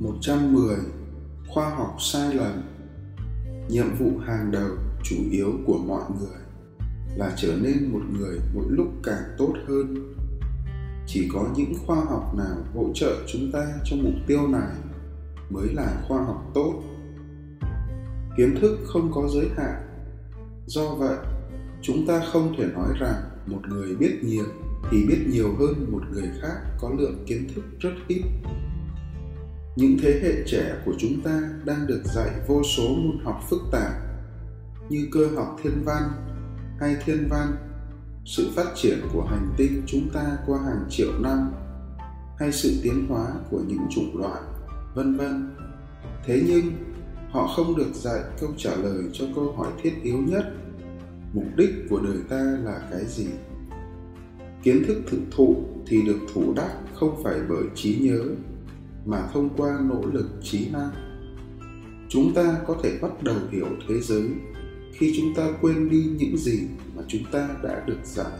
110 khoa học sai lầm. Nhiệm vụ hàng đầu chủ yếu của mọi người là trở nên một người mỗi lúc càng tốt hơn. Chỉ có những khoa học nào hỗ trợ chúng ta cho mục tiêu này mới là khoa học tốt. Kiến thức không có giới hạn. Do vậy, chúng ta không thể nói rằng một người biết nhiều thì biết nhiều hơn một người khác có lượng kiến thức rất ít những thế hệ trẻ của chúng ta đang được dạy vô số môn học phức tạp như cơ học thiên văn hay thiên văn, sự phát triển của hành tinh chúng ta qua hàng triệu năm hay sự tiến hóa của những chủng loại, vân vân. Thế nhưng, họ không được dạy câu trả lời cho câu hỏi thiết yếu nhất, mục đích của đời ta là cái gì? Kiến thức thực thụ thì được thủ đắc không phải bởi trí nhớ mà thông qua nỗ lực trí năng. Chúng ta có thể bắt đầu hiểu thế giới khi chúng ta quên đi những gì mà chúng ta đã được dạy